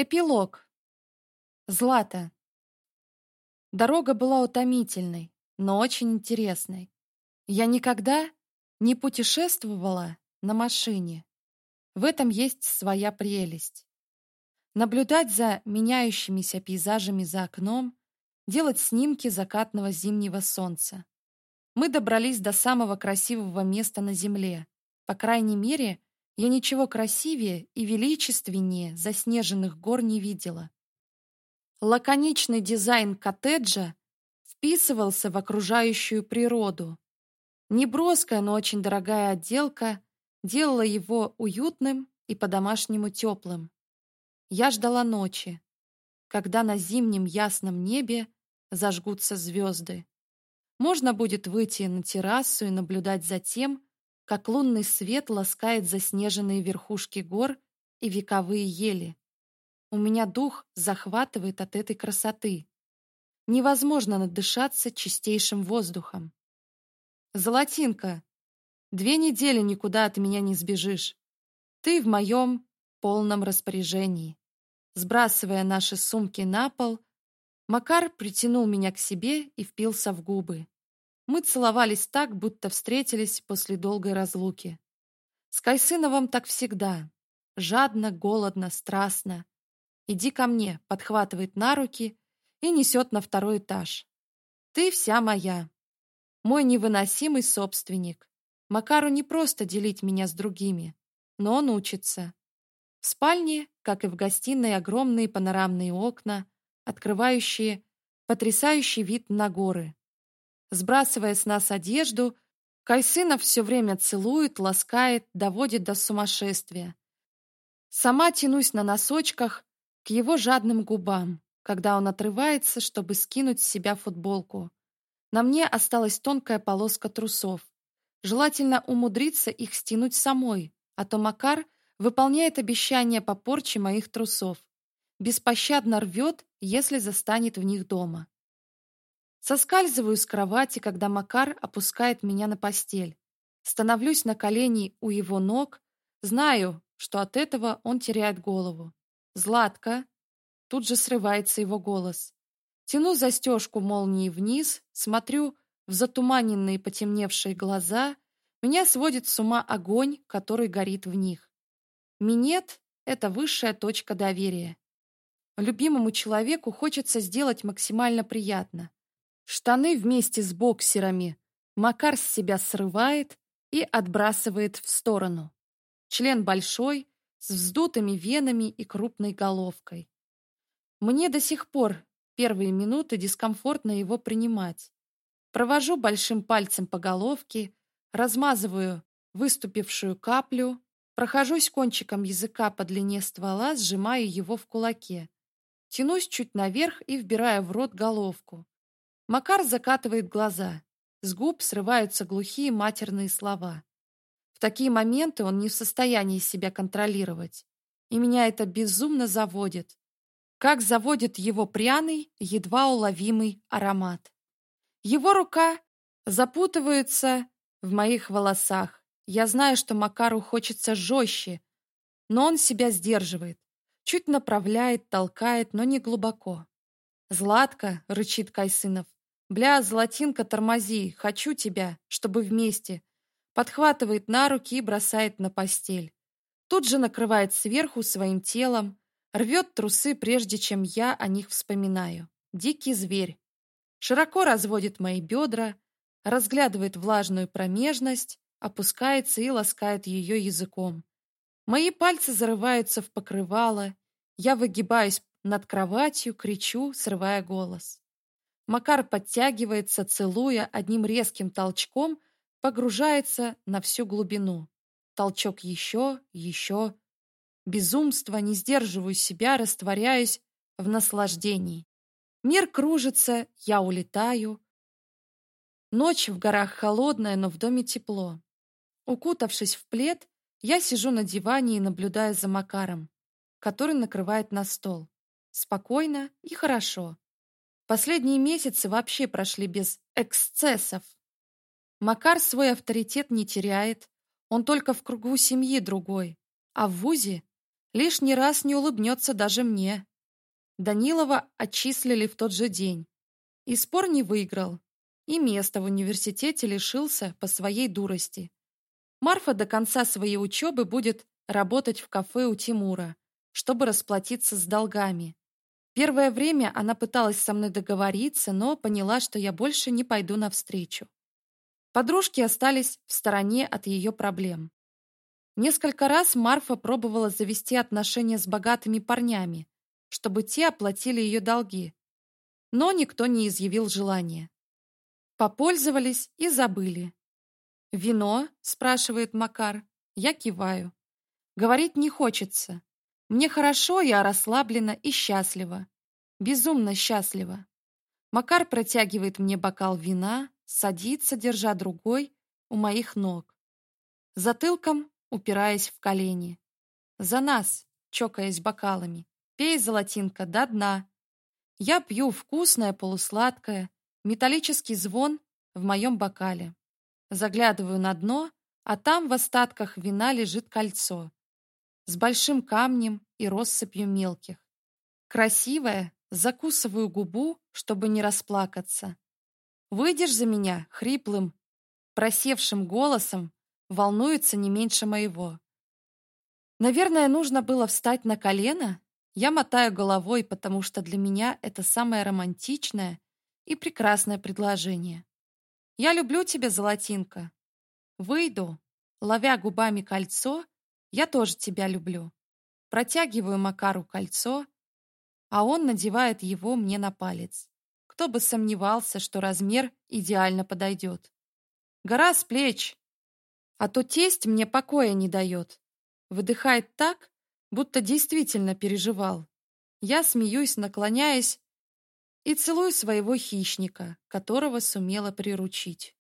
Эпилог. Злата. Дорога была утомительной, но очень интересной. Я никогда не путешествовала на машине. В этом есть своя прелесть. Наблюдать за меняющимися пейзажами за окном, делать снимки закатного зимнего солнца. Мы добрались до самого красивого места на Земле, по крайней мере, я ничего красивее и величественнее заснеженных гор не видела. Лаконичный дизайн коттеджа вписывался в окружающую природу. Неброская, но очень дорогая отделка делала его уютным и по-домашнему теплым. Я ждала ночи, когда на зимнем ясном небе зажгутся звезды. Можно будет выйти на террасу и наблюдать за тем, как лунный свет ласкает заснеженные верхушки гор и вековые ели. У меня дух захватывает от этой красоты. Невозможно надышаться чистейшим воздухом. Золотинка, две недели никуда от меня не сбежишь. Ты в моем полном распоряжении. Сбрасывая наши сумки на пол, Макар притянул меня к себе и впился в губы. Мы целовались так, будто встретились после долгой разлуки. С Кайсыновым так всегда. Жадно, голодно, страстно. «Иди ко мне», — подхватывает на руки и несет на второй этаж. «Ты вся моя. Мой невыносимый собственник. Макару не просто делить меня с другими, но он учится». В спальне, как и в гостиной, огромные панорамные окна, открывающие потрясающий вид на горы сбрасывая с нас одежду, Кайсына все время целует, ласкает, доводит до сумасшествия. Сама тянусь на носочках к его жадным губам, когда он отрывается, чтобы скинуть с себя футболку. На мне осталась тонкая полоска трусов. Желательно умудриться их стянуть самой, а то Макар выполняет обещание по порче моих трусов. Беспощадно рвет, если застанет в них дома. Соскальзываю с кровати, когда Макар опускает меня на постель. Становлюсь на колени у его ног, знаю, что от этого он теряет голову. «Златка!» Тут же срывается его голос. Тяну застежку молнии вниз, смотрю в затуманенные потемневшие глаза. Меня сводит с ума огонь, который горит в них. Минет — это высшая точка доверия. Любимому человеку хочется сделать максимально приятно штаны вместе с боксерами. Макар с себя срывает и отбрасывает в сторону. Член большой, с вздутыми венами и крупной головкой. Мне до сих пор первые минуты дискомфортно его принимать. Провожу большим пальцем по головке, размазываю выступившую каплю, прохожусь кончиком языка по длине ствола, сжимаю его в кулаке. Тянусь чуть наверх и вбираю в рот головку. Макар закатывает глаза. С губ срываются глухие матерные слова. В такие моменты он не в состоянии себя контролировать. И меня это безумно заводит. Как заводит его пряный, едва уловимый аромат. Его рука запутывается в моих волосах. Я знаю, что Макару хочется жестче, но он себя сдерживает. Чуть направляет, толкает, но не глубоко. Златка, рычит Кайсынов, «Бля, золотинка, тормози, хочу тебя, чтобы вместе!» Подхватывает на руки и бросает на постель. Тут же накрывает сверху своим телом, рвет трусы, прежде чем я о них вспоминаю. Дикий зверь. Широко разводит мои бедра, разглядывает влажную промежность, опускается и ласкает ее языком. Мои пальцы зарываются в покрывало, я выгибаюсь над кроватью, кричу, срывая голос. Макар подтягивается, целуя одним резким толчком, погружается на всю глубину. Толчок еще, еще. Безумство, не сдерживаю себя, растворяюсь в наслаждении. Мир кружится, я улетаю. Ночь в горах холодная, но в доме тепло. Укутавшись в плед, я сижу на диване и наблюдаю за Макаром, который накрывает на стол. Спокойно и хорошо. Последние месяцы вообще прошли без эксцессов. Макар свой авторитет не теряет, он только в кругу семьи другой, а в ВУЗе лишний раз не улыбнется даже мне. Данилова отчислили в тот же день. И спор не выиграл, и место в университете лишился по своей дурости. Марфа до конца своей учебы будет работать в кафе у Тимура, чтобы расплатиться с долгами. Первое время она пыталась со мной договориться, но поняла, что я больше не пойду навстречу. Подружки остались в стороне от ее проблем. Несколько раз Марфа пробовала завести отношения с богатыми парнями, чтобы те оплатили ее долги, но никто не изъявил желания. Попользовались и забыли. «Вино?» – спрашивает Макар. Я киваю. Говорить не хочется. Мне хорошо, я расслаблена и счастлива. Безумно счастлива. Макар протягивает мне бокал вина, садится, держа другой, у моих ног. Затылком упираясь в колени. За нас, чокаясь бокалами. Пей, золотинка, до дна. Я пью вкусное полусладкое, металлический звон в моем бокале. Заглядываю на дно, а там в остатках вина лежит кольцо с большим камнем и россыпью мелких. Красивая, закусываю губу, чтобы не расплакаться. «Выйдешь за меня?» — хриплым, просевшим голосом, волнуется не меньше моего. Наверное, нужно было встать на колено. Я мотаю головой, потому что для меня это самое романтичное и прекрасное предложение. «Я люблю тебя, золотинка». Выйду, ловя губами кольцо — я тоже тебя люблю. Протягиваю Макару кольцо, а он надевает его мне на палец. Кто бы сомневался, что размер идеально подойдет. Гора с плеч! А то тесть мне покоя не дает. Выдыхает так, будто действительно переживал. Я смеюсь, наклоняясь, и целую своего хищника, которого сумела приручить.